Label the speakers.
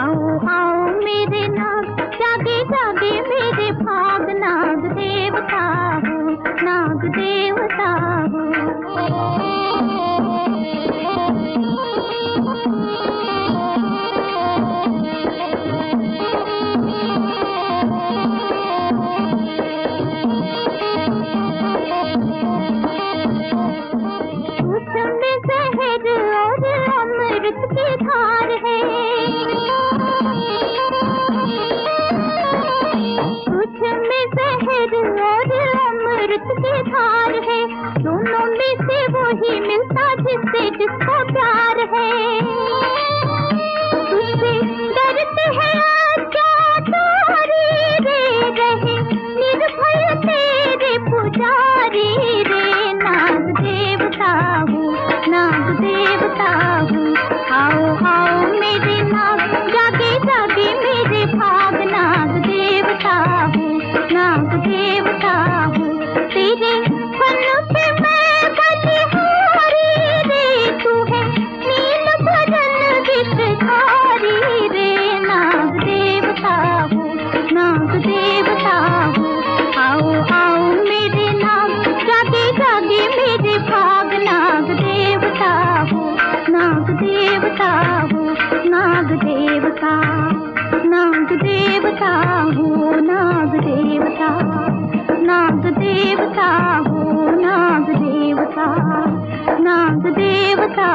Speaker 1: आओ जहर और अमृत की धार है। दोनों में से वही मिलता जिससे जिसको प्यार है। देवता नाग देवता हो नाग देवता नाग देवता हो नाग देवता नाग देवता